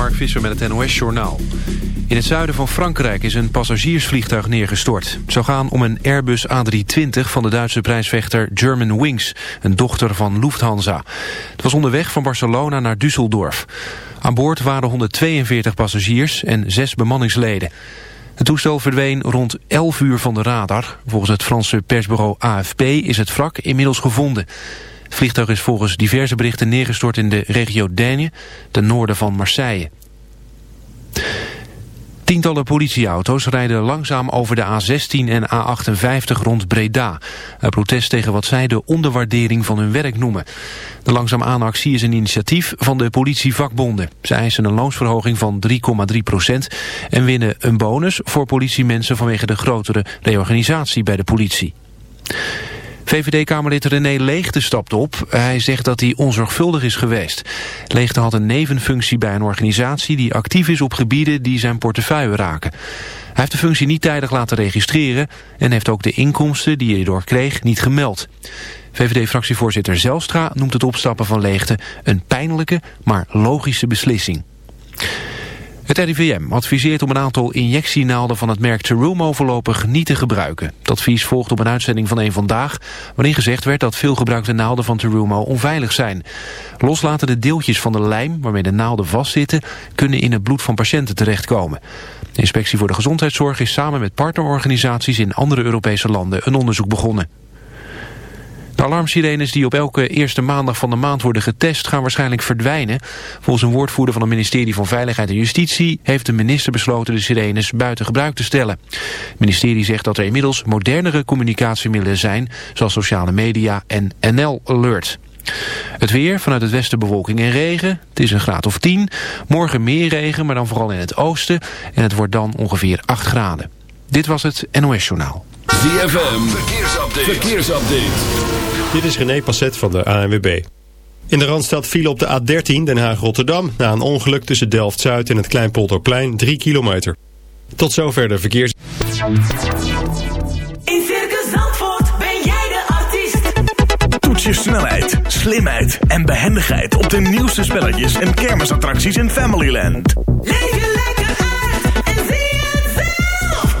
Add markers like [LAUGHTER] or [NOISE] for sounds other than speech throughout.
Mark Visser met het NOS-journaal. In het zuiden van Frankrijk is een passagiersvliegtuig neergestort. Het zou gaan om een Airbus A320 van de Duitse prijsvechter German Wings... een dochter van Lufthansa. Het was onderweg van Barcelona naar Düsseldorf. Aan boord waren 142 passagiers en zes bemanningsleden. Het toestel verdween rond 11 uur van de radar. Volgens het Franse persbureau AFP is het wrak inmiddels gevonden... Het vliegtuig is volgens diverse berichten neergestort in de regio Daigne, ten noorden van Marseille. Tientallen politieauto's rijden langzaam over de A16 en A58 rond Breda. Een protest tegen wat zij de onderwaardering van hun werk noemen. De langzaam aanactie is een initiatief van de politievakbonden. Ze eisen een loonsverhoging van 3,3 procent... en winnen een bonus voor politiemensen vanwege de grotere reorganisatie bij de politie. VVD-kamerlid René Leegte stapt op. Hij zegt dat hij onzorgvuldig is geweest. Leegte had een nevenfunctie bij een organisatie die actief is op gebieden die zijn portefeuille raken. Hij heeft de functie niet tijdig laten registreren en heeft ook de inkomsten die hij door kreeg niet gemeld. VVD-fractievoorzitter Zelstra noemt het opstappen van Leegte een pijnlijke, maar logische beslissing. Het RIVM adviseert om een aantal injectienaalden van het merk Terumo voorlopig niet te gebruiken. Het advies volgt op een uitzending van een vandaag, waarin gezegd werd dat veel gebruikte naalden van Terumo onveilig zijn. Loslatende deeltjes van de lijm waarmee de naalden vastzitten kunnen in het bloed van patiënten terechtkomen. De Inspectie voor de Gezondheidszorg is samen met partnerorganisaties in andere Europese landen een onderzoek begonnen. De alarmsirenes die op elke eerste maandag van de maand worden getest gaan waarschijnlijk verdwijnen. Volgens een woordvoerder van het ministerie van Veiligheid en Justitie heeft de minister besloten de sirenes buiten gebruik te stellen. Het ministerie zegt dat er inmiddels modernere communicatiemiddelen zijn, zoals sociale media en NL Alert. Het weer, vanuit het westen bewolking en regen. Het is een graad of 10. Morgen meer regen, maar dan vooral in het oosten. En het wordt dan ongeveer 8 graden. Dit was het NOS Journaal. ZFM, verkeersupdate. verkeersupdate. Dit is René Passet van de ANWB. In de Randstad viel op de A13 Den Haag-Rotterdam... na een ongeluk tussen Delft-Zuid en het Kleinpolderplein 3 kilometer. Tot zover de verkeers... In Circus Zandvoort ben jij de artiest. Toets je snelheid, slimheid en behendigheid... op de nieuwste spelletjes en kermisattracties in Familyland. Leef je lekker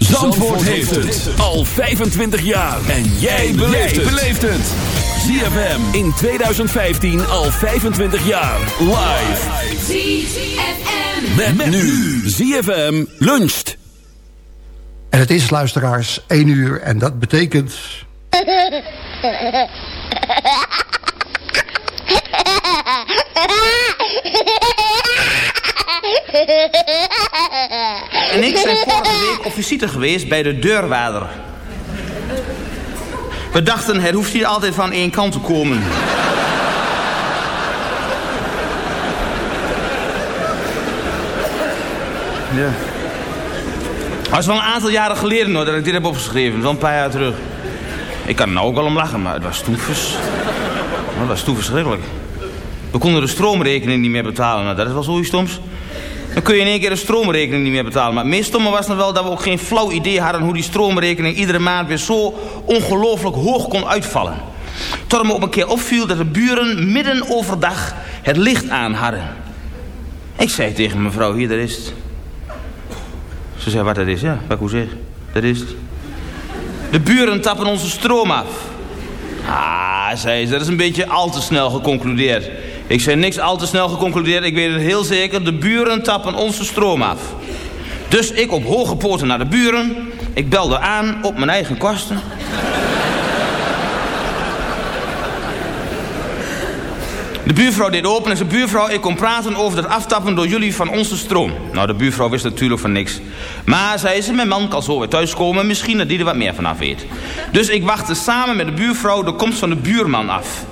Zandvoort heeft het al 25 jaar. En jij beleeft het. ZFM in 2015 al 25 jaar. Live. ZFM. Met, met nu. ZFM luncht. En het is, luisteraars, 1 uur. En dat betekent... [LAUGHS] [LAUGHS] En ik zijn vorige week op visite geweest bij de deurwaarder. We dachten, het hoeft hier altijd van één kant te komen. Ja. Dat is wel een aantal jaren geleden hoor, dat ik dit heb opgeschreven. Wel een paar jaar terug. Ik kan er nou ook wel om lachen, maar het was toen. Het was toen verschrikkelijk. We konden de stroomrekening niet meer betalen. Nou, dat is wel zoiets stoms. Dan kun je in één keer de stroomrekening niet meer betalen. Maar het meest stomme was nog wel dat we ook geen flauw idee hadden... hoe die stroomrekening iedere maand weer zo ongelooflijk hoog kon uitvallen. Tot me op een keer opviel dat de buren midden overdag... het licht aan hadden. Ik zei tegen mevrouw, hier, daar is het. Ze zei, wat dat is? Ja, wat hoe zeg, dat is het. De buren tappen onze stroom af. Ah, zei ze, dat is een beetje al te snel geconcludeerd. Ik zei niks al te snel geconcludeerd. Ik weet het heel zeker. De buren tappen onze stroom af. Dus ik op hoge poten naar de buren. Ik belde aan op mijn eigen kosten. De buurvrouw deed open en zei... buurvrouw, ik kom praten over het aftappen door jullie van onze stroom. Nou, de buurvrouw wist natuurlijk van niks. Maar, zei ze, mijn man kan zo weer thuiskomen... misschien dat die er wat meer van af weet. Dus ik wachtte samen met de buurvrouw de komst van de buurman af.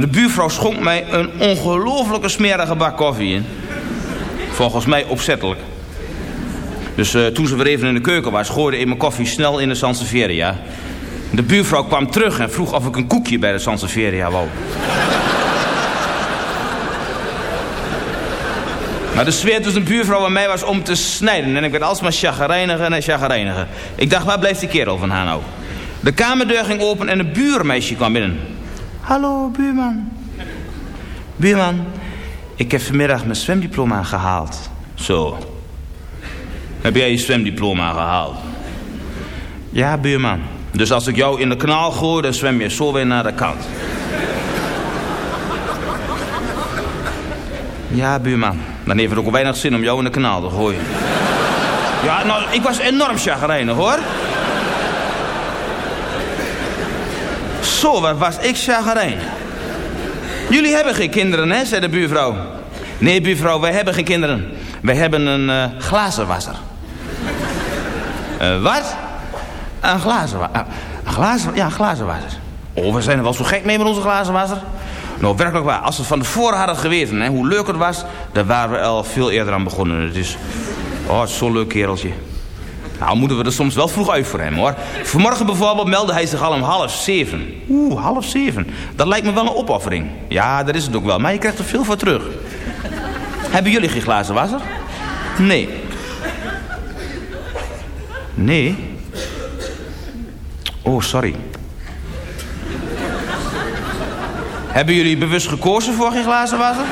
De buurvrouw schonk mij een ongelofelijke smerige bak koffie in. Volgens mij opzettelijk. Dus uh, toen ze weer even in de keuken was... gooide ik mijn koffie snel in de Sansevieria. De buurvrouw kwam terug en vroeg of ik een koekje bij de Sansevieria wou. Maar de sfeer tussen de buurvrouw en mij was om te snijden. En ik werd alsmaar chagrijniger en chagrijniger. Ik dacht, waar blijft die kerel van haar nou? De kamerdeur ging open en een buurmeisje kwam binnen. Hallo, buurman. Buurman, ik heb vanmiddag mijn zwemdiploma gehaald. Zo. Heb jij je zwemdiploma gehaald? Ja, buurman. Dus als ik jou in de kanaal gooi, dan zwem je zo weer naar de kant. Ja, buurman. Dan heeft het ook weinig zin om jou in de kanaal te gooien. Ja, nou, ik was enorm chagrijnig, hoor. Zo, wat was ik chagrijnig. Jullie hebben geen kinderen, hè, zei de buurvrouw. Nee, buurvrouw, wij hebben geen kinderen. Wij hebben een uh, glazenwasser. Uh, wat? Een glazenwasser. Uh, een glazen, ja, een glazenwasser. Oh, we zijn er wel zo gek mee met onze glazenwasser. Nou, werkelijk waar. Als we van tevoren hadden geweten hè, hoe leuk het was... dan waren we al veel eerder aan begonnen. Het is... Oh, zo'n leuk kereltje. Nou, moeten we er soms wel vroeg uit voor hem, hoor. Vanmorgen bijvoorbeeld meldde hij zich al om half zeven. Oeh, half zeven. Dat lijkt me wel een opoffering. Ja, dat is het ook wel. Maar je krijgt er veel voor terug. Hebben jullie geen glazen wasser? Nee. Nee? Oh, sorry. Hebben jullie bewust gekozen voor geen glazen wasser?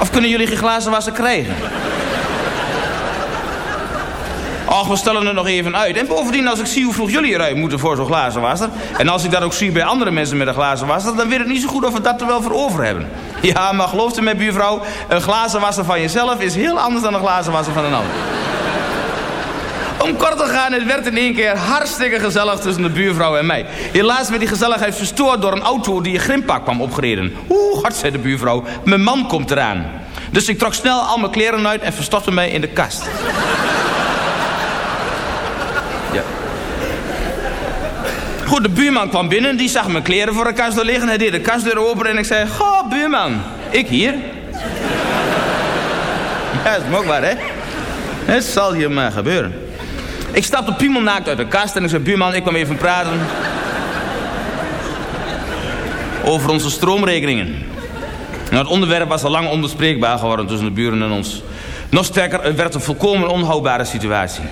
Of kunnen jullie geen glazen wasser krijgen? Och, we stellen het nog even uit. En bovendien, als ik zie hoe vroeg jullie eruit moeten voor zo'n glazen wasser... en als ik dat ook zie bij andere mensen met een glazen wasser... dan weet ik niet zo goed of we dat er wel voor over hebben. [LAUGHS] Ja, maar geloof me, buurvrouw... een glazen wasser van jezelf is heel anders dan een glazen wasser van een ander. [LAUGHS] Om kort te gaan, het werd in één keer hartstikke gezellig tussen de buurvrouw en mij. Helaas werd die gezelligheid verstoord door een auto die een grimpak kwam opgereden. Oeh, hard, zei de buurvrouw. Mijn man komt eraan. Dus ik trok snel al mijn kleren uit en verstopte mij in de kast. Goed, de buurman kwam binnen, die zag mijn kleren voor de kast liggen. Hij deed de kastdeur open en ik zei, goh, buurman, ik hier. [LAUGHS] Ja, is ook hè? Het zal je maar gebeuren. Ik stapte piemelnaakt uit de kast en ik zei, buurman, ik kwam even praten. Over onze stroomrekeningen. Nou, het onderwerp was al lang onbespreekbaar geworden tussen de buren en ons. Nog sterker, het werd een volkomen onhoudbare situatie.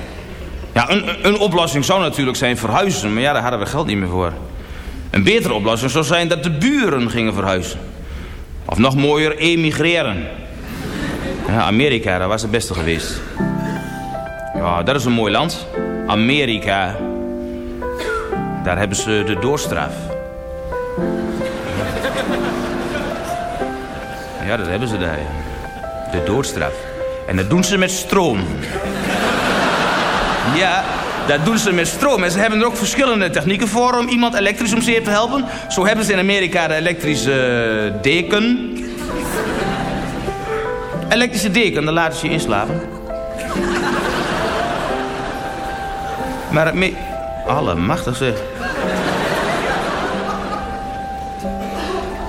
Een, een oplossing zou natuurlijk zijn verhuizen, maar ja, daar hadden we geld niet meer voor. Een betere oplossing zou zijn dat de buren gingen verhuizen. Of nog mooier, emigreren. Ja, Amerika, dat was het beste geweest. Ja, dat is een mooi land. Amerika. Daar hebben ze de doorstraf. Ja, dat hebben ze daar, De doorstraf. En dat doen ze met stroom. Ja, dat doen ze met stroom. En ze hebben er ook verschillende technieken voor om iemand elektrisch om zeep te helpen. Zo hebben ze in Amerika de elektrische eh, deken. Elektrische deken, dan laten ze je inslapen. Maar het me... Allemachtig zeg.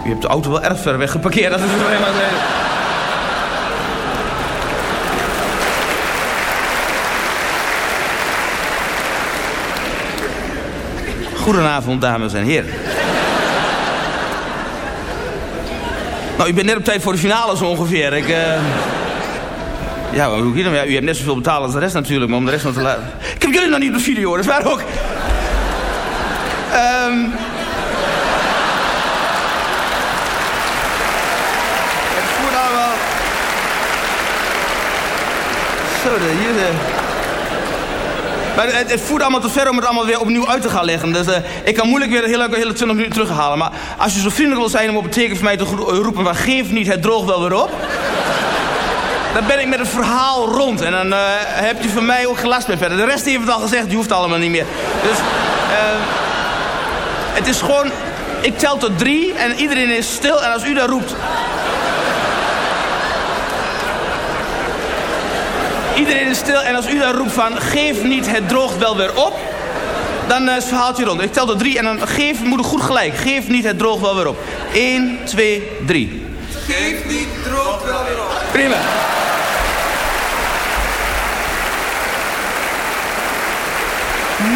U hebt de auto wel erg ver weg geparkeerd, dat is het Goedenavond, dames en heren. nou, u bent net op tijd voor de finale zo ongeveer. Ik. Eh, ja, hoe doe ik dan? Nou? Ja, u hebt net zoveel betaald als de rest natuurlijk, maar om de rest nog te laten... Ik heb jullie nog niet op de video, dat is waar ook. Um... Zo, de, hier. Maar het, voert allemaal te ver om het allemaal weer opnieuw uit te gaan leggen. Dus uh, ik kan moeilijk weer heel, hele 20 minuten terughalen. Maar als je zo vriendelijk wil zijn om op het teken van mij te roepen... maar geef niet, het droog wel weer op. [LAUGHS] dan ben ik met het verhaal rond. En dan uh, heb je van mij ook gelast meer verder. De rest heeft het al gezegd, die hoeft allemaal niet meer. Dus... Het is gewoon... Ik tel tot drie en iedereen is stil. En als u daar roept... Iedereen is stil en als u dan roept van... geef niet, het droogt wel weer op... dan uh, is het verhaaltje rond. Ik tel tot drie en dan geef, moet goed gelijk. Geef niet, het droogt wel weer op. 1, 2, 3. Geef niet, droogt wel weer op. Prima.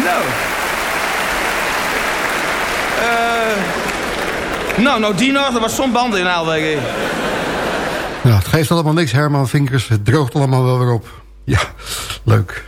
Nou. Uh, nou, nou die nog, er was zo'n band in Aalweg. Ja, het geeft allemaal niks, Herman Vinkers. Het droogt allemaal wel weer op. Ja, leuk.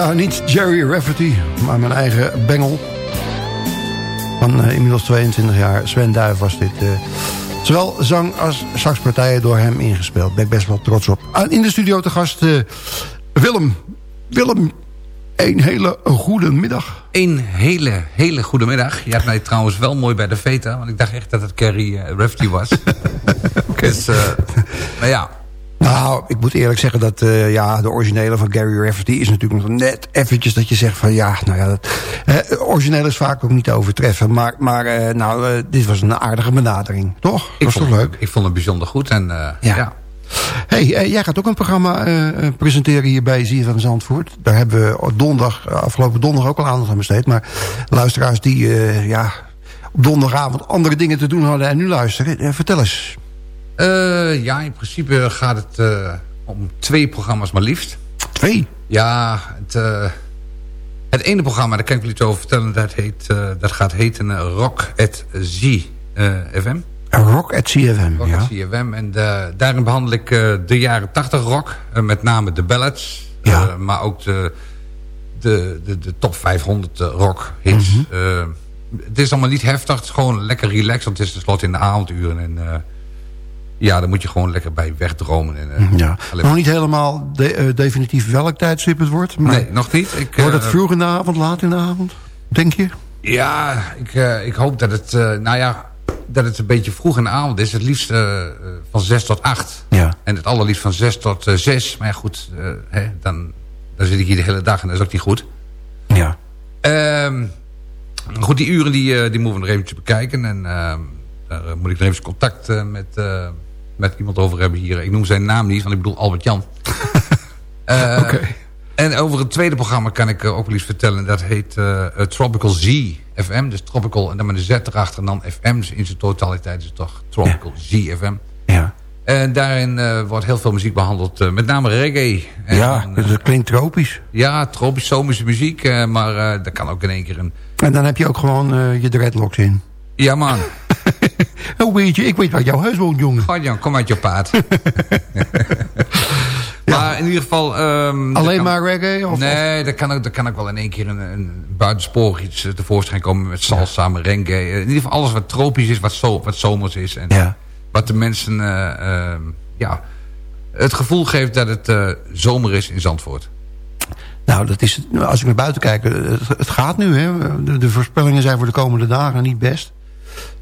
Ja, niet Jerry Rafferty, maar mijn eigen bengel. Van uh, inmiddels 22 jaar, Sven Duif was dit. Uh, zowel zang als saxpartijen door hem ingespeeld. Ben ik best wel trots op. Uh, in de studio te gast uh, Willem. Willem, een hele goede middag. Een hele, hele goede middag. Je hebt mij trouwens wel mooi bij de Veta. Want ik dacht echt dat het Carrie Rafferty was. okay. [LAUGHS] dus, maar ja, nou, ik moet eerlijk zeggen dat uh, ja, de originele van Gary Rafferty is natuurlijk nog net eventjes dat je zegt van ja, nou ja, dat, uh, origineel is vaak ook niet te overtreffen. Maar, maar uh, nou, dit was een aardige benadering, toch? Ik was vond, toch leuk? Ik vond het bijzonder goed en ja. ja. Hey, jij gaat ook een programma presenteren hier bij ZFM Zandvoort. Daar hebben we donderdag, afgelopen donderdag ook al aandacht aan besteed. Maar luisteraars die ja, op donderdagavond andere dingen te doen hadden en nu luisteren, vertel eens. Uh, ja, in principe gaat het uh, om twee programma's maar liefst. Twee? Ja, het, uh, het ene programma, daar kan ik jullie iets over vertellen. Dat, heet, dat gaat heten Rock at ZFM. Rock at ZFM, Rock ja. at ZFM. En daarin behandel ik de jaren 80 rock. met name de ballads. Ja. maar ook de, de, de, de top 500 rock hits. Mm -hmm. het is allemaal niet heftig. Het is gewoon lekker relaxed. Want het is tenslotte in de avonduren. En ja, dan moet je gewoon lekker bij wegdromen. En, uh, ja. Nog niet helemaal de, uh, definitief welk tijdstip het wordt? Maar nee, nog niet. Ik, wordt het vroeg in de avond, laat in de avond? Denk je? Ja, ik, uh, ik hoop dat het, nou ja, dat het een beetje vroeg in de avond is. Het liefst van 6 tot 8. Ja. En het allerliefst van 6 tot 6. Maar ja, goed, hè, dan, dan zit ik hier de hele dag en dat is ook niet goed. Ja. Ehm, goed, die uren die, die moeten we nog eventjes bekijken. En ehm, daar moet ik nog even contact met met iemand over hebben hier. Ik noem zijn naam niet, want ik bedoel Albert Jan. [LAUGHS] uh. Okay. En over het tweede programma kan ik ook wel iets vertellen. Dat heet uh, Tropical Z FM. Dus Tropical en dan met een Z erachter. En dan FM. Dus in zijn totaliteit is het toch Tropical ja. Z FM. Ja. En daarin uh, wordt heel veel muziek behandeld. Uh, met name reggae. En, ja, dus dat klinkt tropisch. Ja, tropisch, zomerse muziek. Maar dat kan ook in één keer een... En dan heb je ook gewoon je dreadlocks in. Ja, man. [LAUGHS] Hoe weet je? Ik weet waar jouw huis woont, jongen. Jan, kom uit je paard. [LAUGHS] [LAUGHS] ja. Maar in ieder geval... Um, Alleen kan, maar reggae? Of, nee, dat kan, ook, dat kan ook wel in één keer een, een buitensporig iets tevoorschijn komen met salsa, ja. reggae. In ieder geval alles wat tropisch is, wat, zo, wat zomers is. En ja. wat de mensen uh, uh, ja, het gevoel geeft dat het uh, zomer is in Zandvoort. Nou, dat is, als ik naar buiten kijk, het, het gaat nu. Hè? De, de voorspellingen zijn voor de komende dagen niet best.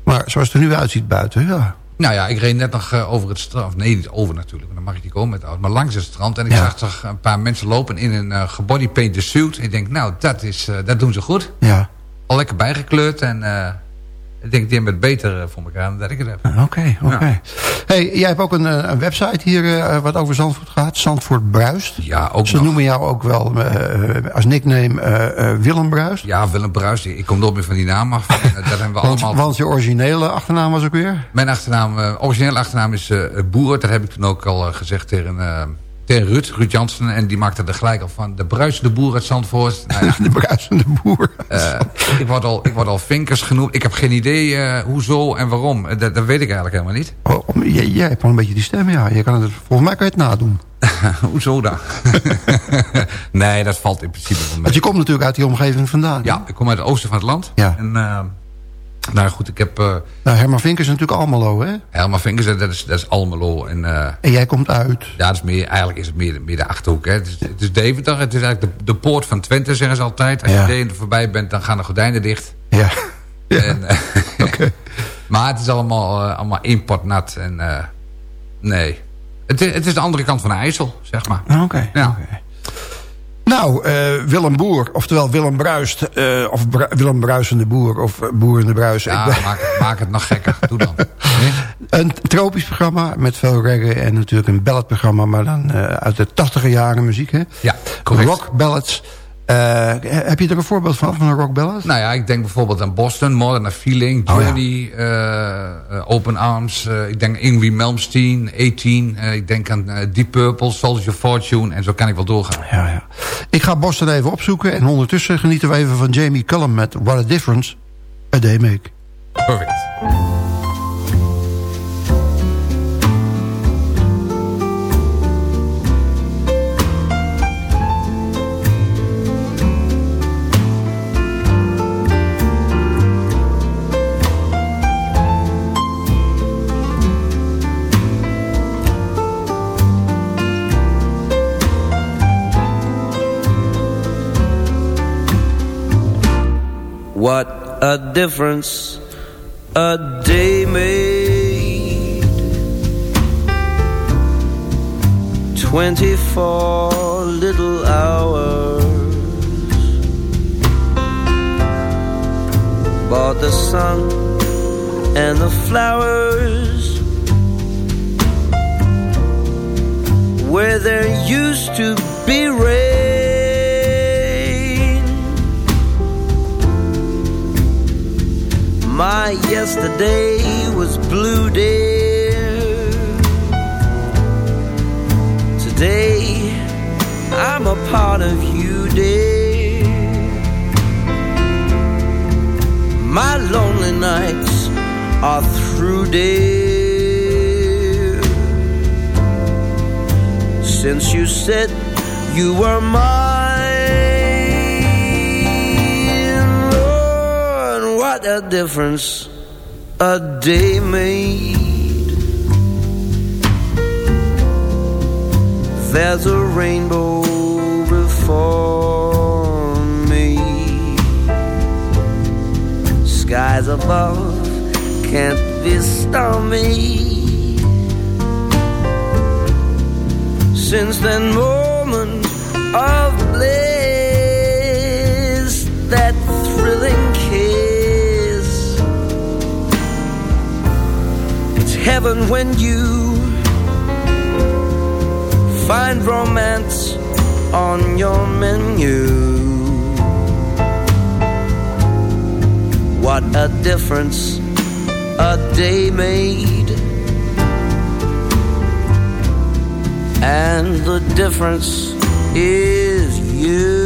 Maar zoals het er nu uitziet buiten, ja. Nou ja, ik reed net nog uh, over het strand. Nee, niet over natuurlijk, dan mag ik niet komen met auto. Maar langs het strand. En ik ja. zag toch een paar mensen lopen in een uh, gebodypainted suit. Ik denk, nou, dat, is, uh, dat doen ze goed. Ja. Al lekker bijgekleurd. En ik denk, die hebben het beter voor elkaar dan dat ik het heb. Oké, okay, oké. Okay. Ja. Hey, jij hebt ook een, een website hier wat over Zandvoort gaat. Zandvoort Bruist. Ja, ook Ze nog. noemen jou ook wel als nickname Willem Bruist. Ja, Willem Bruist. Ik kom nooit meer van die naam af. [LAUGHS] dat hebben we want, allemaal... want je originele achternaam was ook weer? Mijn achternaam, originele achternaam is Boer. Dat heb ik toen ook al gezegd tegen, tegen Ruud, Ruud Jansen. En die maakte er gelijk al van. De bruisende boer uit Zandvoort. [LAUGHS] Nou ja, de bruisende boer. ik, word al, ik word al vinkers genoemd. Ik heb geen idee hoezo en waarom. Dat, dat, weet ik eigenlijk helemaal niet. Oh, jij, jij hebt wel een beetje die stem, ja. Je kan het, volgens mij kan je het nadoen. [LAUGHS] Hoezo dan? [LAUGHS] nee, dat valt in principe wel mee. Want je komt natuurlijk uit die omgeving vandaan. Ja, ik kom uit het oosten van het land. Ja. En, uh, nou goed, ik heb... Uh, nou, Herman Vinkers is natuurlijk Almelo, hè? Herman Vinkers, dat is, dat is Almelo. En, uh, en jij komt uit? Ja, dat is meer, eigenlijk is het meer, meer de Achterhoek. Hè. Het, is, het is Deventer, het is eigenlijk de, de poort van Twente, zeggen ze altijd. Als ja. je Deventer voorbij bent, dan gaan de gordijnen dicht. Ja. [LAUGHS] ja. [LAUGHS] En, uh, okay. maar het is allemaal, allemaal importnat. En nee, het is, het is de andere kant van de IJssel, zeg maar. Oké. Okay, ja. okay. Nou, uh, Willem Boer, oftewel Willem Bruist, uh, of Bru Willem Bruisende Boer, of Boer in de Bruis. Ja, ben... maak, het, maak, het nog gekker. [LAUGHS] Doe dan. Nee? Een tropisch programma met veel reggae en natuurlijk een balladprogramma, maar dan uh, uit de tachtige jaren muziek, hè? Ja, correct. Rock ballads. Uh, heb je er een voorbeeld van, van een rock ballad? Nou ja, ik denk bijvoorbeeld aan Boston, Modern a Feeling, Journey, oh, ja. uh, uh, Open Arms. ik denk Ingrid Malmsteen, 18. ik denk aan Deep Purple, Soldier Fortune. En zo kan ik wel doorgaan. Ja, ja. Ik ga Boston even opzoeken. En ondertussen genieten we even van Jamie Cullum met What a Difference a Day Make. Perfect. What a difference a day made. Twenty-four little hours. Bought the sun and the flowers. Where there used to be rain My yesterday was blue, dear. Today, I'm a part of you, dear. My lonely nights are through, dear. Since you said you were mine. A difference a day made. There's a rainbow before me. Skies above can't be stormy. Since that moment of bliss, heaven when you find romance on your menu. What a difference a day made. And the difference is you.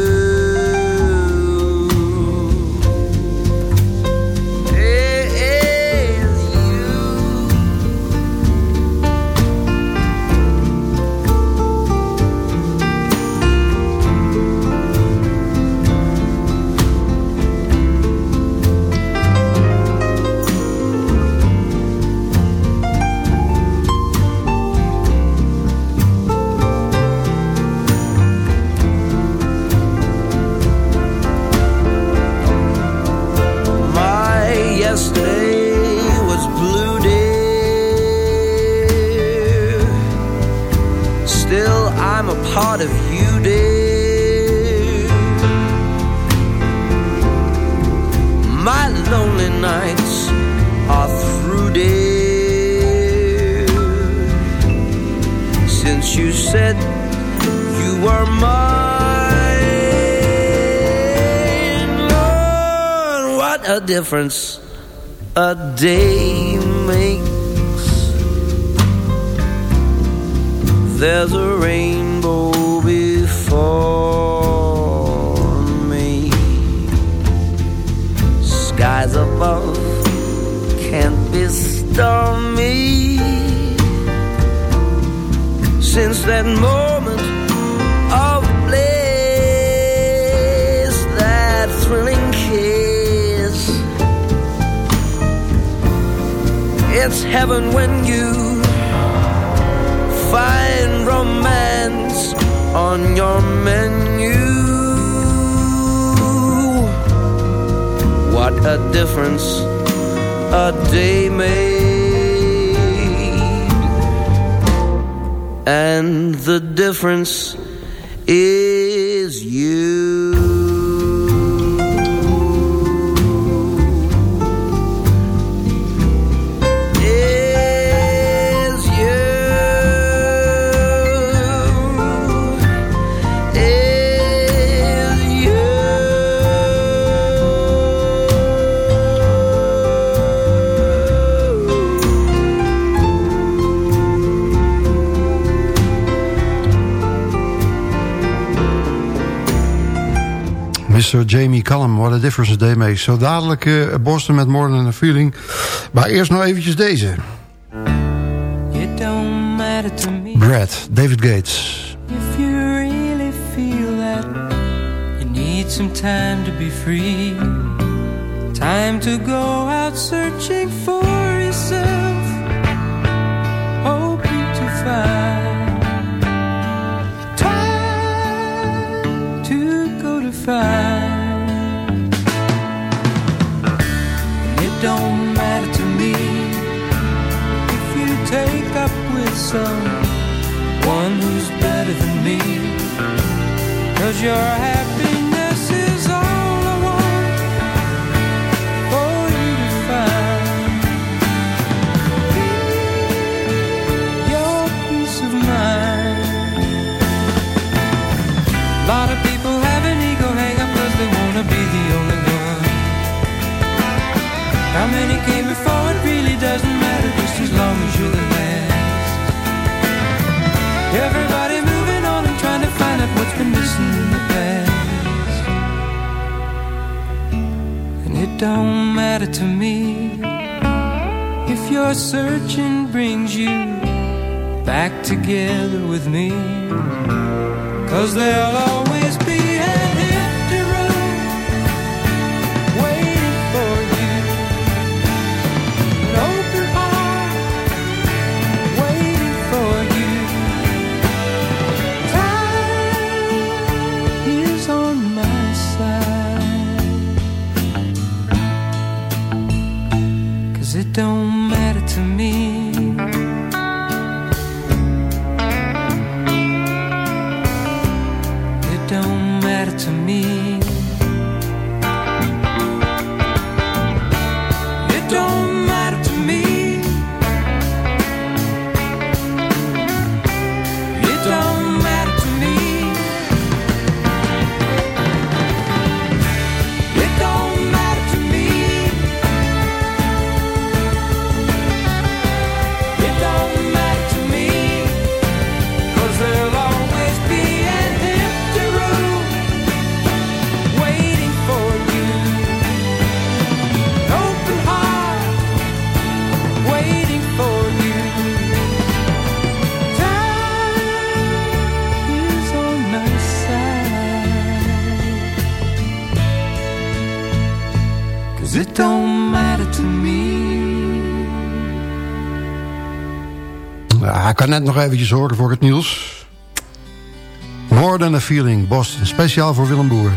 Difference a day makes. There's a rainbow before me. Skies above can't be stormy. Since that moment It's heaven when you find romance on your menu. What a difference a day made. And the difference is you. Mr. Jamie Callum, What a Difference a Day Makes. Zo dadelijk uh, Boston met More Than a Feeling. Maar eerst nog eventjes deze. Brad, David Gates. If you really feel that you need some time to be free. Time to go out searching for yourself. Hoping to find time to go to find someone who's better than me. Cause your happiness is all I want for you to find. Your peace of mind. A lot of people have an ego hang up cause they wanna be the only one. How many came before it really doesn't matter just as long as you're the. Everybody moving on and trying to find out what's been missing in the past. And it don't matter to me if your searching brings you back together with me. Cause there'll always kan net nog eventjes horen voor het nieuws. More Than A Feeling, Boston. Speciaal voor Willem Boer.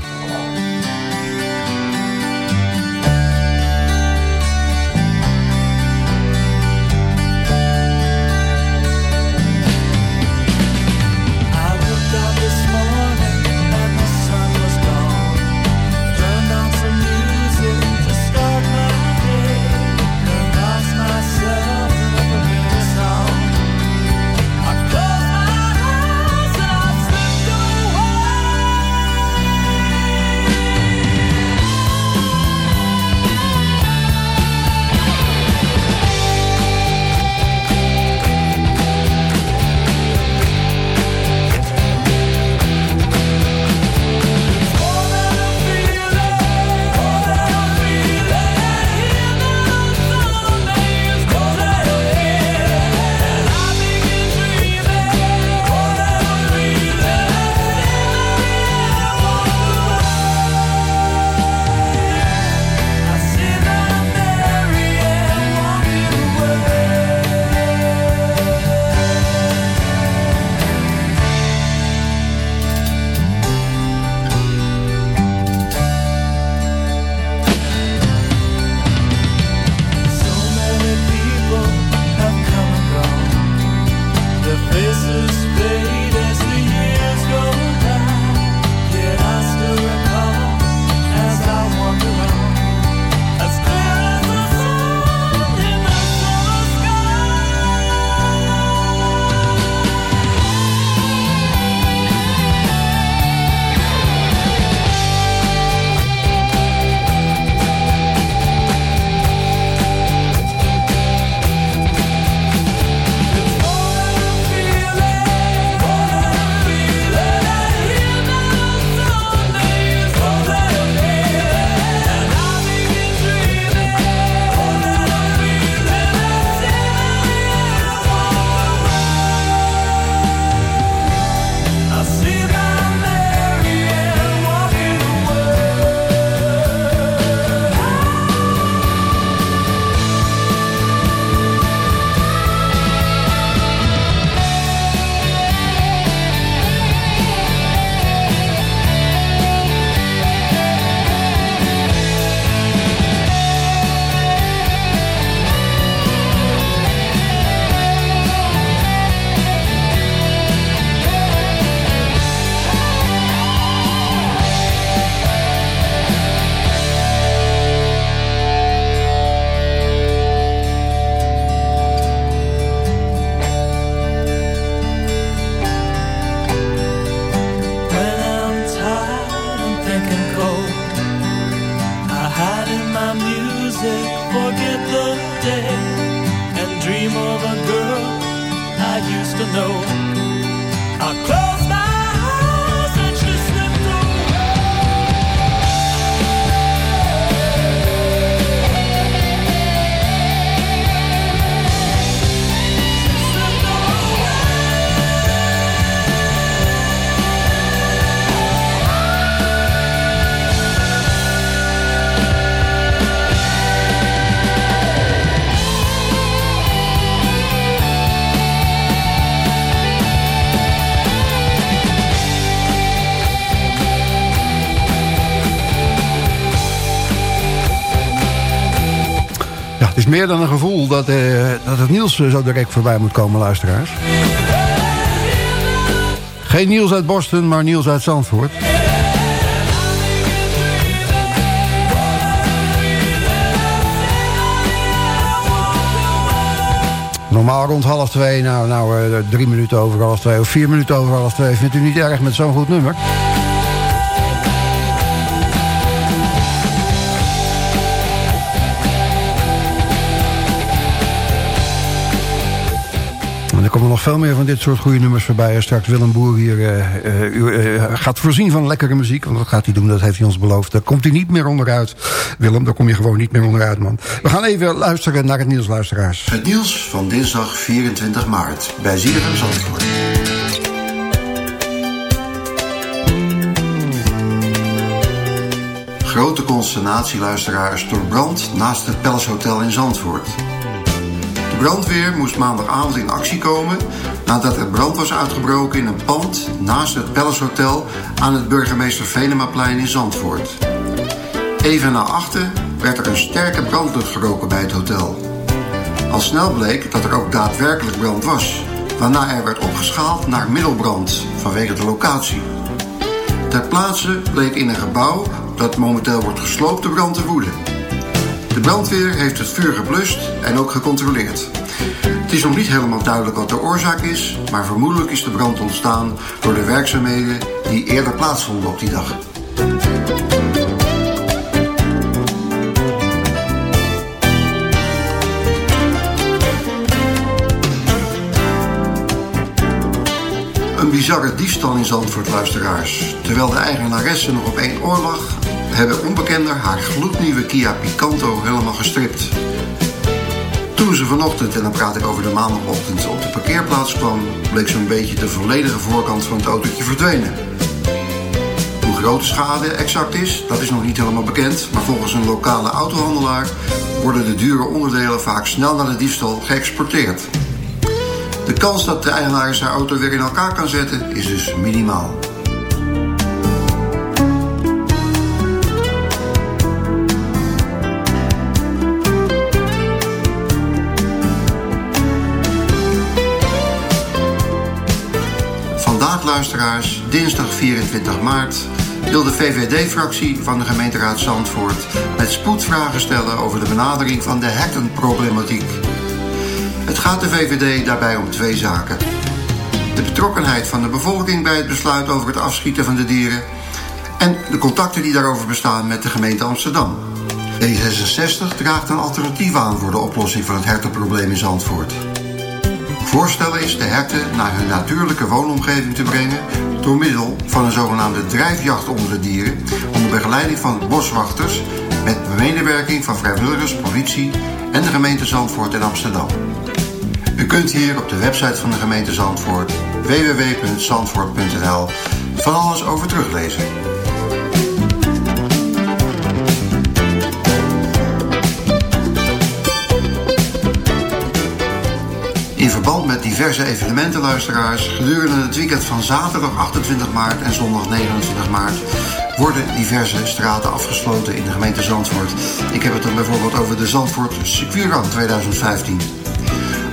I used to know. I closed my is meer dan een gevoel dat, eh, dat het Niels eh, zo direct voorbij moet komen, luisteraars. Geen Niels uit Boston, maar Niels uit Zandvoort. Normaal rond half twee, nou, nou eh, drie minuten over half twee of vier minuten over half twee. Vindt u niet erg met zo'n goed nummer? Veel meer van dit soort goede nummers voorbij. Als straks Willem Boer hier u, eh, gaat voorzien van lekkere muziek. Want dat gaat hij doen, dat heeft hij ons beloofd. Daar komt hij niet meer onderuit. Willem, daar kom je gewoon niet meer onderuit, man. We gaan even luisteren naar het nieuws, luisteraars. Het nieuws van dinsdag 24 maart bij ZFM Zandvoort. Grote consternatie, luisteraars, door brand naast het Palace Hotel in Zandvoort. Brandweer moest maandagavond in actie komen nadat er brand was uitgebroken in een pand naast het Palace Hotel aan het Burgemeester Venemaplein in Zandvoort. Even na achter werd er een sterke brandlucht geroken bij het hotel. Al snel bleek dat er ook daadwerkelijk brand was, waarna er werd opgeschaald naar middelbrand vanwege de locatie. Ter plaatse bleek in een gebouw dat momenteel wordt gesloopt de brand te woeden. De brandweer heeft het vuur geblust en ook gecontroleerd. Het is nog niet helemaal duidelijk wat de oorzaak is, maar vermoedelijk is de brand ontstaan door de werkzaamheden die eerder plaatsvonden op die dag. Een bizarre diefstal in Zandvoort, luisteraars. Terwijl de eigenaresse nog op één oor lag, hebben onbekenden haar gloednieuwe Kia Picanto helemaal gestript. Toen ze vanochtend, en dan praat ik over de maandagochtend, op de parkeerplaats kwam, bleek zo'n beetje de volledige voorkant van het autootje verdwenen. Hoe groot de schade exact is, dat is nog niet helemaal bekend, maar volgens een lokale autohandelaar worden de dure onderdelen vaak snel naar de diefstal geëxporteerd. De kans dat de eigenaar zijn auto weer in elkaar kan zetten is dus minimaal. Dinsdag 24 maart, wil de VVD-fractie van de gemeenteraad Zandvoort met spoed vragen stellen over de benadering van de hekkenproblematiek. Het gaat de VVD daarbij om twee zaken. De betrokkenheid van de bevolking bij het besluit over het afschieten van de dieren en de contacten die daarover bestaan met de gemeente Amsterdam. D66 draagt een alternatief aan voor de oplossing van het hertenprobleem in Zandvoort. Voorstellen is de herten naar hun natuurlijke woonomgeving te brengen door middel van een zogenaamde drijfjacht onder de dieren onder begeleiding van boswachters met medewerking van vrijwilligers, politie en de gemeente Zandvoort en Amsterdam. U kunt hier op de website van de gemeente Zandvoort www.zandvoort.nl van alles over teruglezen. Met diverse evenementen, luisteraars, gedurende het weekend van zaterdag 28 maart en zondag 29 maart worden diverse straten afgesloten in de gemeente Zandvoort. Ik heb het dan bijvoorbeeld over de Zandvoort Circuitrun 2015.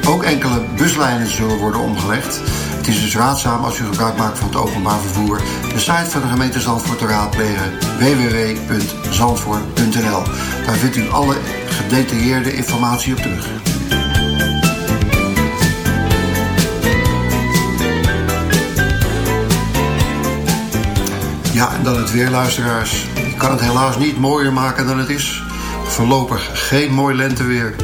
Ook enkele buslijnen zullen worden omgelegd. Het is dus raadzaam als u gebruik maakt van het openbaar vervoer de site van de gemeente Zandvoort te raadplegen www.zandvoort.nl. Daar vindt u alle gedetailleerde informatie op terug. Dan het weer, luisteraars. Ik kan het helaas niet mooier maken dan het is. Voorlopig geen mooi lenteweer.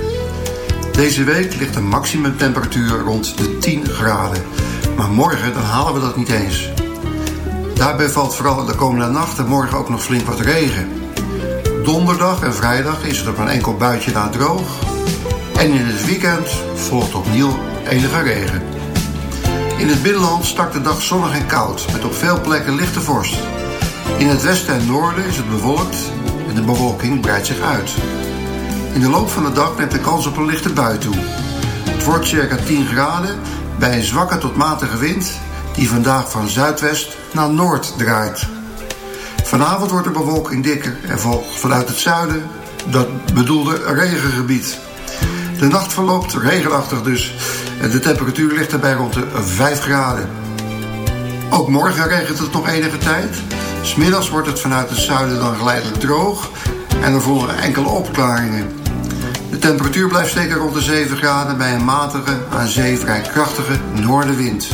Deze week ligt de maximumtemperatuur rond de 10 graden. Maar morgen dan halen we dat niet eens. Daarbij valt vooral de komende nacht en morgen ook nog flink wat regen. Donderdag en vrijdag is het op een enkel buitje na droog. En in het weekend volgt opnieuw enige regen. In het binnenland start de dag zonnig en koud, met op veel plekken lichte vorst. In het westen en noorden is het bewolkt en de bewolking breidt zich uit. In de loop van de dag neemt de kans op een lichte bui toe. Het wordt circa 10 graden bij een zwakke tot matige wind die vandaag van zuidwest naar noord draait. Vanavond wordt de bewolking dikker en volgt vanuit het zuiden dat bedoelde regengebied. De nacht verloopt regenachtig dus. En de temperatuur ligt erbij rond de 5 graden. Ook morgen regent het nog enige tijd. Smiddags wordt het vanuit het zuiden dan geleidelijk droog. En er volgen enkele opklaringen. De temperatuur blijft steken rond de 7 graden bij een matige, aan zee vrij krachtige noordenwind.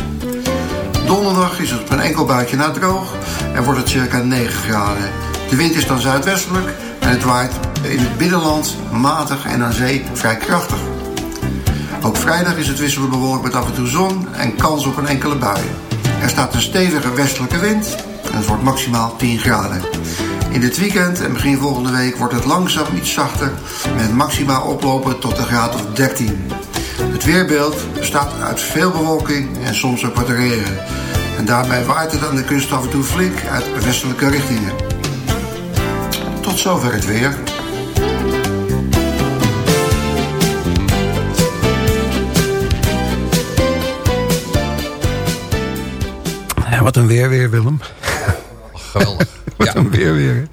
Donderdag is het op een enkel buitje na droog en wordt het circa 9 graden. De wind is dan zuidwestelijk en het waait in het binnenland matig en aan zee vrij krachtig. Ook vrijdag is het wisselend bewolkt met af en toe zon en kans op een enkele bui. Er staat een stevige westelijke wind en het wordt maximaal 10 graden. In dit weekend en begin volgende week wordt het langzaam iets zachter met maximaal oplopen tot een graad of 13. Het weerbeeld bestaat uit veel bewolking en soms ook wat regen. En daarbij waait het aan de kust af en toe flink uit westelijke richtingen. Tot zover het weer. Wat een weer weer, Willem. Geweldig. [LAUGHS] wat een weer weer.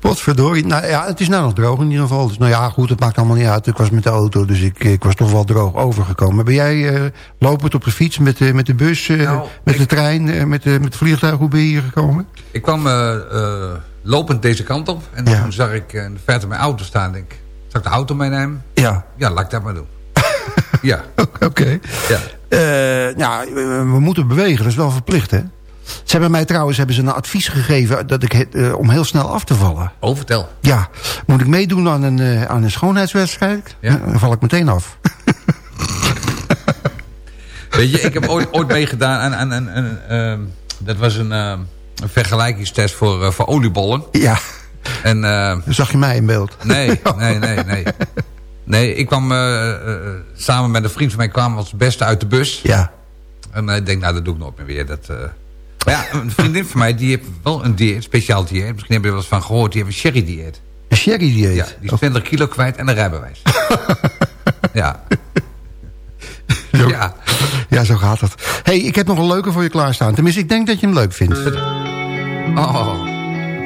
Potverdorie. Nou ja, het is nou nog droog in ieder geval. Dus nou ja, goed, het maakt allemaal niet uit. Ik was met de auto, dus ik, ik was toch wel droog overgekomen. Ben jij uh, lopend op de fiets, met, de met de bus, uh, nou, met ik, de trein, uh, met, met het vliegtuig? Hoe ben je hier gekomen? Ik kwam lopend deze kant op. En ja. toen zag ik in de verte mijn auto staan. Denk, zal ik de auto meenemen? Ja. Ja, laat ik dat maar doen. [LAUGHS] ja. Oké. Okay. Ja. ja, we moeten bewegen. Dat is wel verplicht, hè? Ze hebben mij trouwens hebben ze een advies gegeven dat ik, uh, om heel snel af te vallen. Oh, vertel. Ja. Moet ik meedoen aan een, uh, aan een schoonheidswedstrijd? Ja. Dan val ik meteen af. [LAUGHS] Weet je, ik heb ooit, ooit meegedaan aan... aan, aan, aan uh, dat was een, een vergelijkingstest voor, voor oliebollen. Ja. En, Zag je mij in beeld? Nee, [LAUGHS] nee, nee, nee. Nee, ik kwam samen met een vriend van mij kwamen als beste uit de bus. Ja. En ik denk, nou, dat doe ik nooit meer weer. Dat, ja, een vriendin van mij, die heeft wel een dieet, speciaal dieet. Misschien heb je er wel eens van gehoord. Die heeft een sherry dieet. Een sherry dieet? Ja, die is 20 kilo kwijt en een rijbewijs. [LAUGHS] ja. Zo, ja. Ja, zo gaat het. hey, ik heb nog een leuke voor je klaarstaan. Tenminste, ik denk dat je hem leuk vindt. Oh,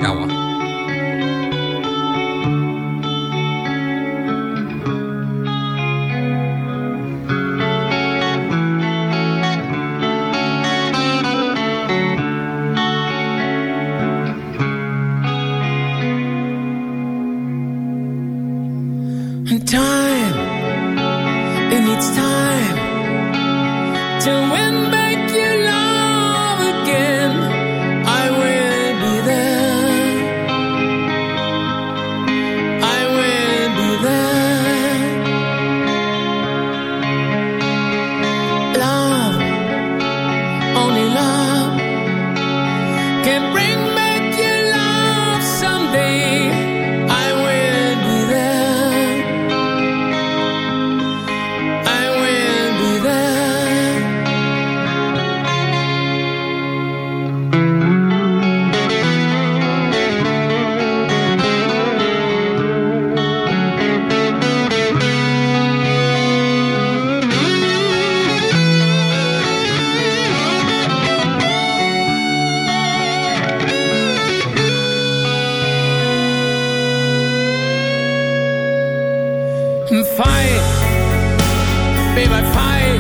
ja Fight, babe, I fight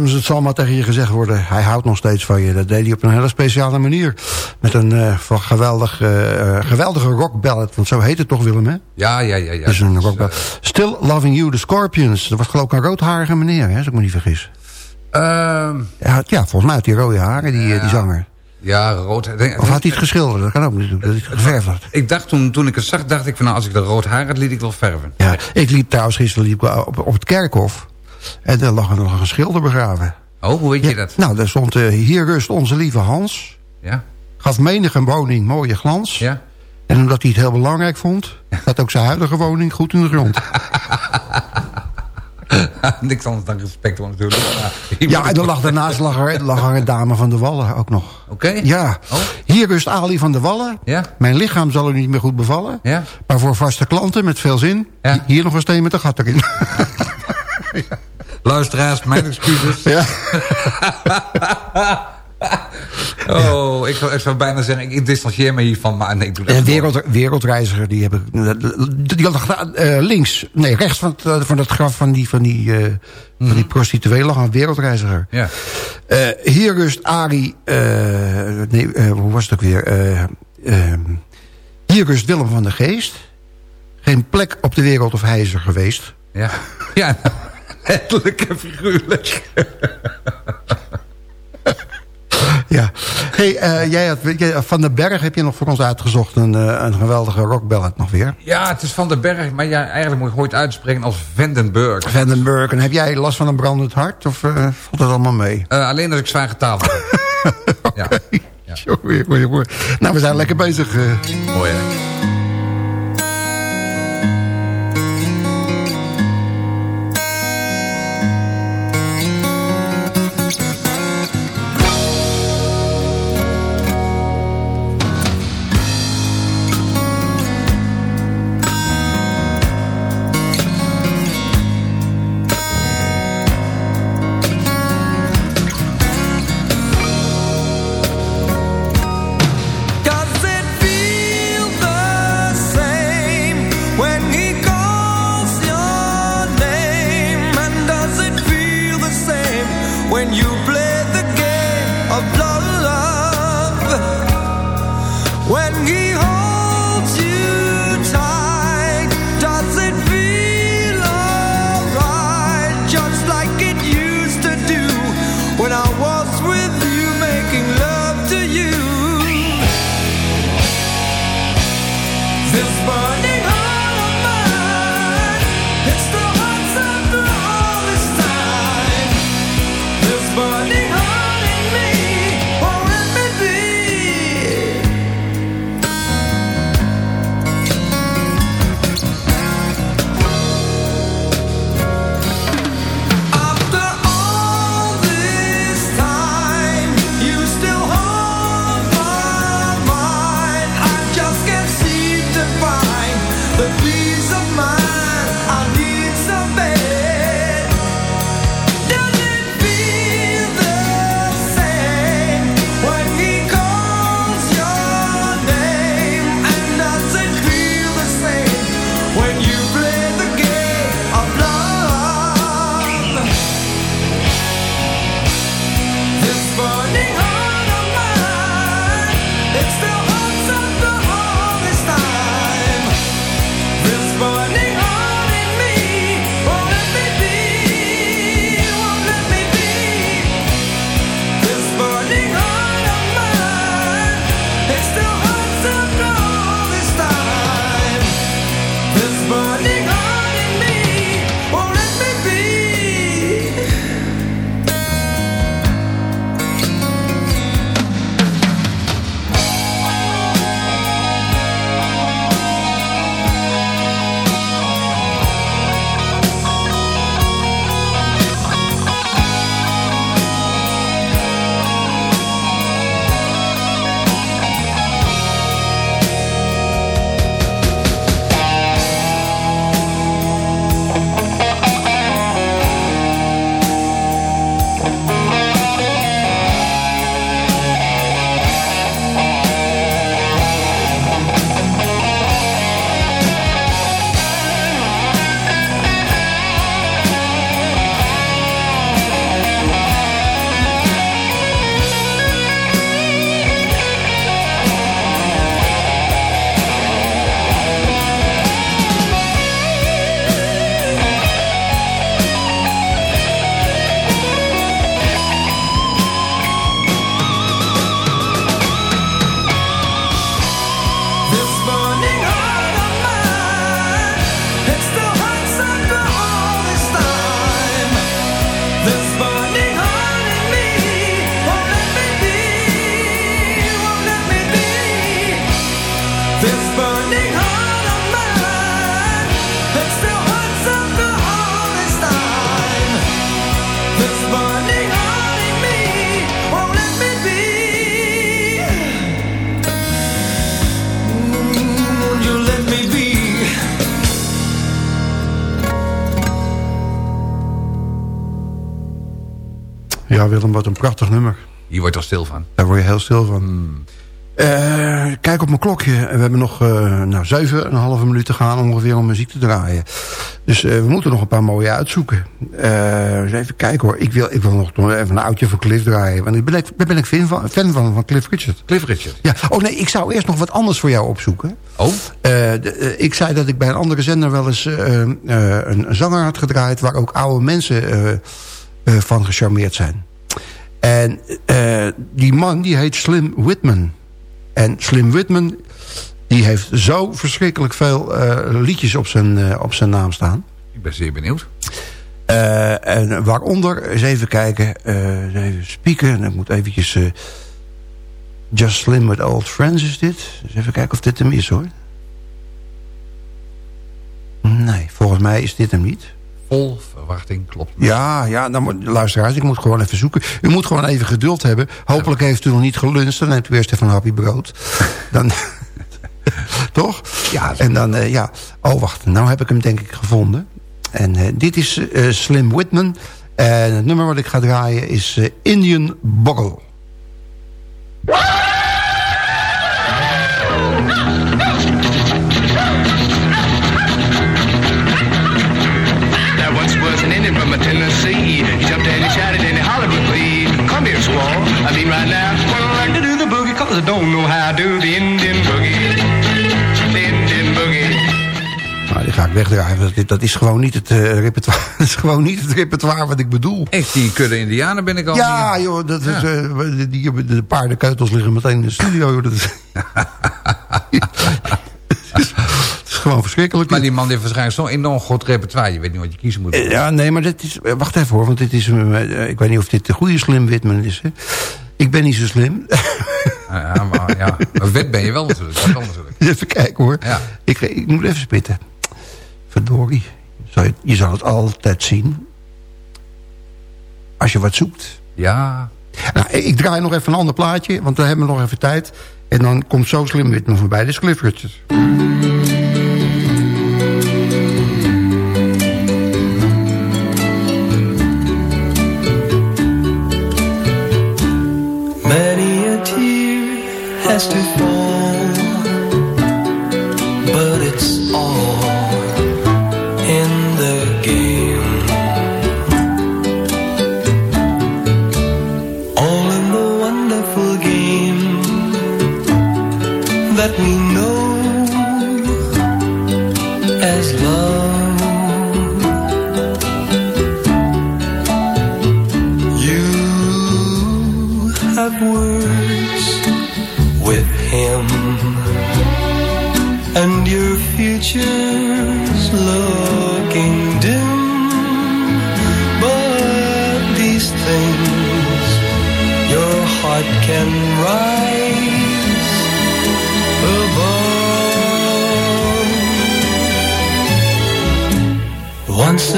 dames, het zal maar tegen je gezegd worden. Hij houdt nog steeds van je. Dat deed hij op een hele speciale manier. Met een eh, geweldig, eh, eh, geweldige rockballad. Want zo heet het toch, Willem, hè? Ja, ja, ja. ja. Dus een. Still Loving You, The Scorpions. Dat was geloof ik een roodharige meneer, hè, als ik me niet vergis. Ehm, Ja, ja, volgens mij had hij rode haren, die, die zanger. ja, rood. Of had hij het geschilderd? Dat kan ook natuurlijk, dat hij het geverfd had. Ik dacht toen, toen ik het zag, dacht ik van nou, als ik de rood haar had, liet ik wel verven. Ja, ik liep trouwens gisteren liep op, op het kerkhof. En daar lag er nog een schilder begraven. Oh, hoe weet je dat? Nou, daar stond eh, hier rust onze lieve Hans. Ja. Gaf menige woning mooie glans. Ja. En omdat hij het heel belangrijk vond... gaat ook zijn huidige woning goed in de grond. [LAUGHS] Niks anders dan respect hoor, natuurlijk. Ja, en er lag daarnaast lag er, lag er een dame van de Wallen ook nog. Oké. Ja. Hier rust Ali van de Wallen. Ja. Mijn lichaam zal u niet meer goed bevallen. Ja. Maar voor vaste klanten met veel zin... Ja. hier nog een steen met een gat erin. [LAUGHS] Luisteraars, mijn [LAUGHS] excuses. Ja. [LAUGHS] Oh, ik, zou, ik zou bijna zeggen, ik distancieer me hiervan, maar nee, ik doe dat Een wereld, wereldreiziger, die heb ik... Die had gedaan, eh, links, nee, rechts van het, eh, van het graf van die, van die, eh, van die prostituee lag een wereldreiziger. Ja. Hier rust Arie... eh, nee, hoe was het ook weer? Hier rust Willem van der Geest. Geen plek op de wereld of hij is er geweest. Ja, ja letterlijk en figuurlijk. [LAUGHS] Ja. Hey, eh, jij had, Van den Berg heb je nog voor ons uitgezocht. Een, eh, een geweldige rockballad nog weer. Ja, het is Van den Berg, maar ja, eigenlijk moet je het uitspreken als Vandenberg. Vandenberg. En heb jij last van een brandend hart? Of eh, valt het allemaal mee? Alleen als ik zwaar getafeld heb. [LAUGHS] ja. Jongen. Nou, we zijn lekker bezig. Mooi hè? Ja, Willem, wat een prachtig nummer. Je toch stil van? Daar word je heel stil van. Eh, kijk op mijn klokje. We hebben nog uh, nou, zeven en een halve minuut te gaan ongeveer om muziek te draaien. Dus uh, we moeten nog een paar mooie uitzoeken. even kijken hoor. Ik wil, ik wil nog even een oudje van Cliff draaien. Want ik ben, ik, ben ik fan van, fan van, van Cliff Richard. Cliff Richard? Ja. Oh nee, ik zou eerst nog wat anders voor jou opzoeken. Oh? De, ik zei dat ik bij een andere zender wel eens een, een, zanger had gedraaid... waar ook oude mensen van gecharmeerd zijn. En die man die heet Slim Whitman... En Slim Whitman, die heeft zo verschrikkelijk veel uh, liedjes op zijn, uh, op zijn naam staan. Ik ben zeer benieuwd. En waaronder, eens even kijken, even spieken. Ik moet eventjes... Just Slim with Old Friends is dit. Dus even kijken of dit hem is hoor. Nee, volgens mij is dit hem niet vol verwachting, klopt. Ja, ja dan, luisteraars, ik moet gewoon even zoeken. U moet gewoon even geduld hebben. Hopelijk heeft u nog niet geluncht. Dan neemt u eerst even een happy brood. [LAUGHS] Dan, [LAUGHS] toch? Ja. En dan, uh, ja. Oh, wacht. Nou heb ik hem denk ik gevonden. En uh, dit is uh, Slim Whitman. En het nummer wat ik ga draaien is Indian Boggle. I don't know how to do the Indian boogie. The Indian boogie. Nou, die ga ik wegdraaien. Dat, dat is gewoon niet het uh, repertoire. [LAUGHS] Dat is gewoon niet het repertoire wat ik bedoel. Echt, die kudde indianen ben ik al Ja, joh. Dat ja. Is, uh, die, de paardenkeutels liggen meteen in de studio. Joh. Dat is, [LAUGHS] het is gewoon verschrikkelijk. Maar die man heeft waarschijnlijk zo'n enorm groot repertoire. Je weet niet wat je kiezen moet. Ja, nee, maar dit is... Wacht even hoor, want dit is... ik weet niet of dit de goede Slim Witman is. Hè? Ik ben niet zo slim. [LAUGHS] Ja, maar, ja. maar wet ben je wel natuurlijk. Wel natuurlijk. [LAUGHS] Even kijken hoor. Ja. Ik, ik moet even spitten. Verdorie. Je, je zal het altijd zien. Als je wat zoekt. Ja. Nou, ik draai nog even een ander plaatje. Want dan hebben we nog even tijd. En dan komt zo slim wit me voorbij. Dit is Cliff Richard. Has to future's looking dim but these things your heart can rise above. Once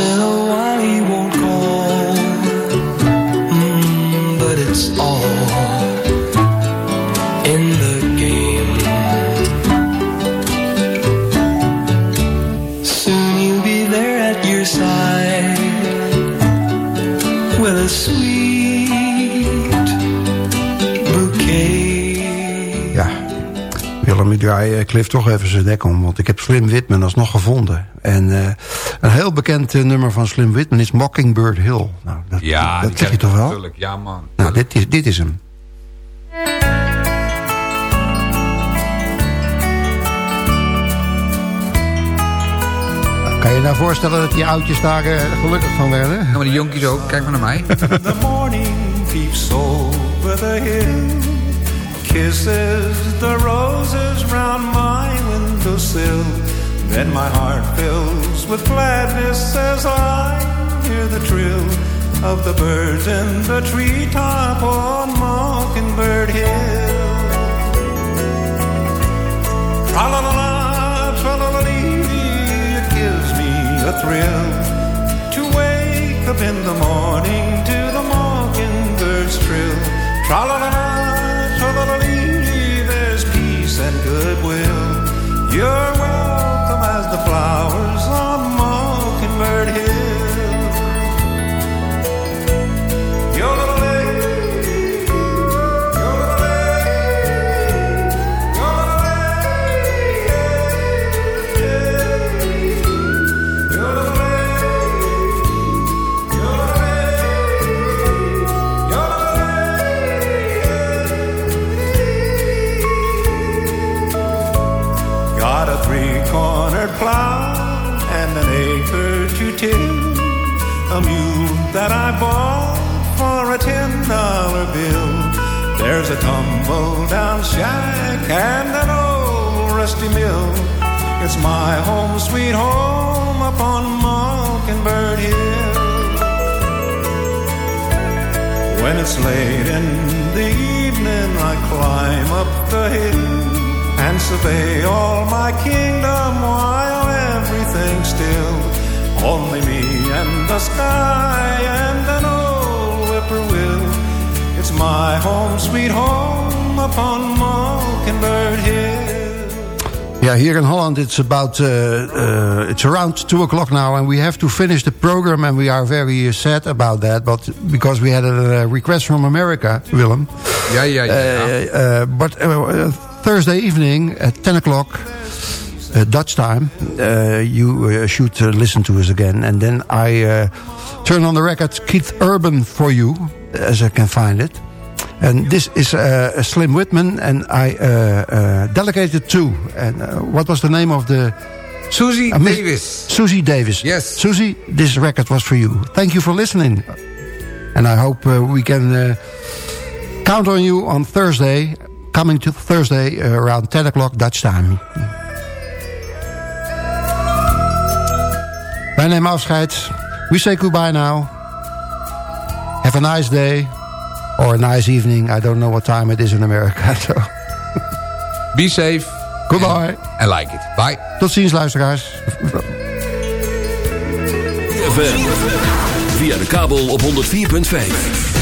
side with a sweet bouquet. Ja, Willem, ik draai Cliff toch even zijn nek om, want ik heb Slim Whitman alsnog gevonden. En uh, een heel bekend uh, nummer van Slim Whitman is Mockingbird Hill. Nou, dat, ja, dat zeg je toch wel? Natuurlijk, ja man. Nou, dit is, dit is hem. Kan je nou voorstellen dat die oudjes daar uh, gelukkig van werden? Ja, maar die jonkies ook. Kijk maar naar mij. [LAUGHS] The morning peeps over the hill Kisses the roses round my windowsill Then my heart fills with gladness as I hear the trill Of the birds in the treetop on Mockingbird Hill Tra-la-la-la, thrill to wake up in the morning to the mockingbird's trill. Tra la la tra la la there's peace and goodwill. You're welcome as the flowers on Mockingbird Hill. Till. A mule that I bought for a ten dollar bill. There's a tumble down shack and an old rusty mill. It's my home, sweet home upon Mockingbird Hill. When it's late in the evening, I climb up the hill and survey all my kingdom while everything's still. Only me and the sky and an old whippoorwill. It's my home, sweet home upon Mockingbird Hill. Yeah, here in Holland it's about uh, uh, it's around two o'clock now, and we have to finish the program, and we are very uh, sad about that. But because we had a, request from America, Willem. Yeah, yeah, yeah. Uh, but uh, Thursday evening at ten o'clock. Dutch time, you should listen to us again. And then I turn on the record Keith Urban for you, as I can find it. And this is uh, Slim Whitman, and I uh, uh, delegated to. And uh, what was the name of the... Susie Davis. Susie Davis. Yes. Susie, this record was for you. Thank you for listening. And I hope uh, we can uh, count on you on Thursday, coming to Thursday around 10 o'clock Dutch time. Wij nemen afscheid. We say goodbye now. Have a nice day. or a nice evening. I don't know what time it is in America. [LAUGHS] So. Be safe. Goodbye. And like it. Bye. Tot ziens, luisteraars. Via de kabel op 104.5.